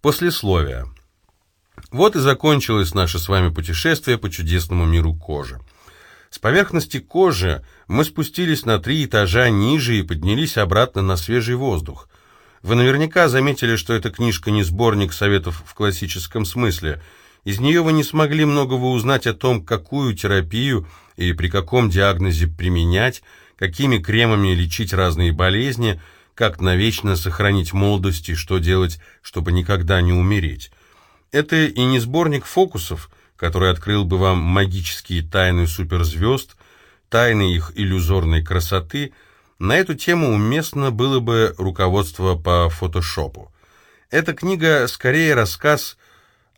Послесловие. Вот и закончилось наше с вами путешествие по чудесному миру кожи. С поверхности кожи мы спустились на три этажа ниже и поднялись обратно на свежий воздух. Вы наверняка заметили, что эта книжка не сборник советов в классическом смысле. Из нее вы не смогли многого узнать о том, какую терапию и при каком диагнозе применять, какими кремами лечить разные болезни, как навечно сохранить молодость и что делать, чтобы никогда не умереть. Это и не сборник фокусов, который открыл бы вам магические тайны суперзвезд, тайны их иллюзорной красоты. На эту тему уместно было бы руководство по фотошопу. Эта книга скорее рассказ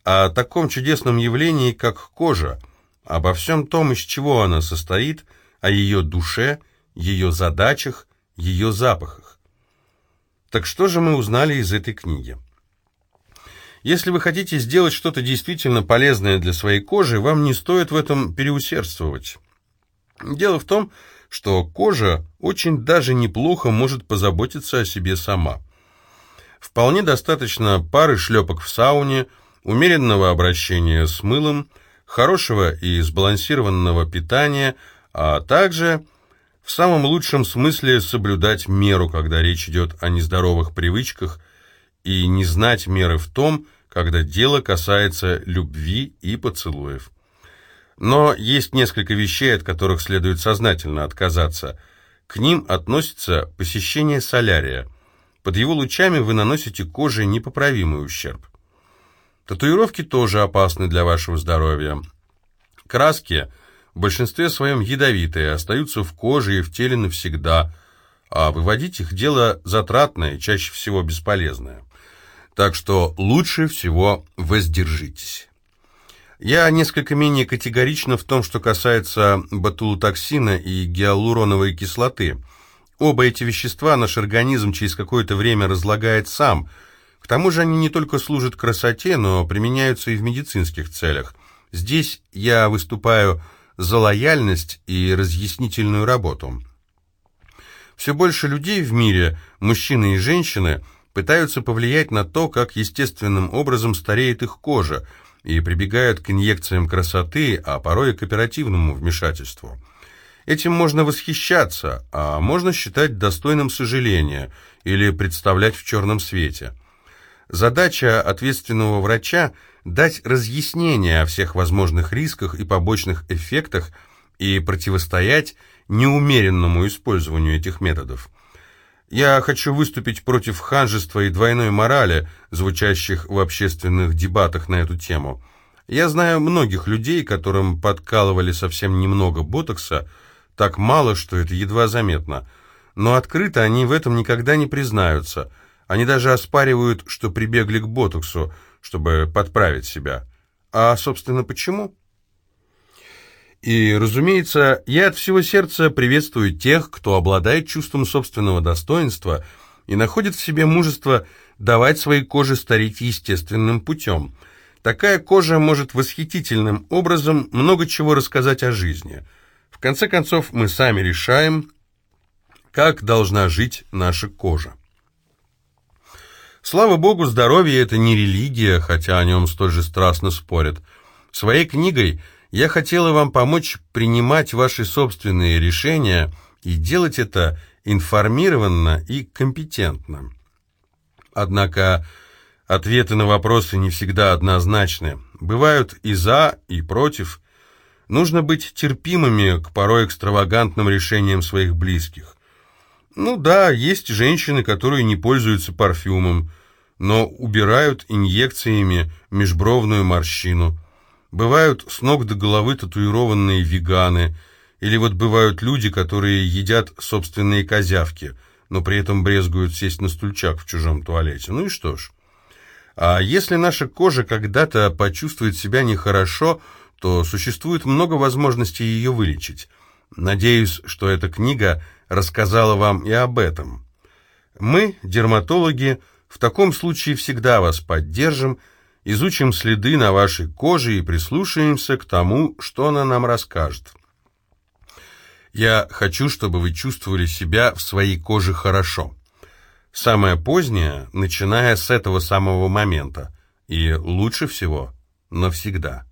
о таком чудесном явлении, как кожа, обо всем том, из чего она состоит, о ее душе, ее задачах, ее запахах. Так что же мы узнали из этой книги? Если вы хотите сделать что-то действительно полезное для своей кожи, вам не стоит в этом переусердствовать. Дело в том, что кожа очень даже неплохо может позаботиться о себе сама. Вполне достаточно пары шлепок в сауне, умеренного обращения с мылом, хорошего и сбалансированного питания, а также в самом лучшем смысле соблюдать меру, когда речь идет о нездоровых привычках – и не знать меры в том, когда дело касается любви и поцелуев. Но есть несколько вещей, от которых следует сознательно отказаться. К ним относится посещение солярия. Под его лучами вы наносите коже непоправимый ущерб. Татуировки тоже опасны для вашего здоровья. Краски в большинстве своем ядовитые, остаются в коже и в теле навсегда, а выводить их дело затратное чаще всего бесполезное так что лучше всего воздержитесь. Я несколько менее категорично в том, что касается ботулотоксина и гиалуроновой кислоты. Оба эти вещества наш организм через какое-то время разлагает сам. К тому же они не только служат красоте, но применяются и в медицинских целях. Здесь я выступаю за лояльность и разъяснительную работу. Все больше людей в мире, мужчины и женщины – пытаются повлиять на то, как естественным образом стареет их кожа, и прибегают к инъекциям красоты, а порой и к оперативному вмешательству. Этим можно восхищаться, а можно считать достойным сожаления или представлять в черном свете. Задача ответственного врача – дать разъяснение о всех возможных рисках и побочных эффектах и противостоять неумеренному использованию этих методов. Я хочу выступить против ханжества и двойной морали, звучащих в общественных дебатах на эту тему. Я знаю многих людей, которым подкалывали совсем немного ботокса, так мало, что это едва заметно. Но открыто они в этом никогда не признаются. Они даже оспаривают, что прибегли к ботоксу, чтобы подправить себя. А, собственно, почему? И, разумеется, я от всего сердца приветствую тех, кто обладает чувством собственного достоинства и находит в себе мужество давать своей коже стареть естественным путем. Такая кожа может восхитительным образом много чего рассказать о жизни. В конце концов, мы сами решаем, как должна жить наша кожа. Слава богу, здоровье – это не религия, хотя о нем столь же страстно спорят. Своей книгой – я хотела вам помочь принимать ваши собственные решения и делать это информированно и компетентно. Однако ответы на вопросы не всегда однозначны. Бывают и за, и против. Нужно быть терпимыми к порой экстравагантным решениям своих близких. Ну да, есть женщины, которые не пользуются парфюмом, но убирают инъекциями межбровную морщину – Бывают с ног до головы татуированные веганы, или вот бывают люди, которые едят собственные козявки, но при этом брезгуют сесть на стульчак в чужом туалете. Ну и что ж. А если наша кожа когда-то почувствует себя нехорошо, то существует много возможностей ее вылечить. Надеюсь, что эта книга рассказала вам и об этом. Мы, дерматологи, в таком случае всегда вас поддержим изучим следы на вашей коже и прислушаемся к тому, что она нам расскажет. Я хочу, чтобы вы чувствовали себя в своей коже хорошо. Самое позднее, начиная с этого самого момента. И лучше всего навсегда.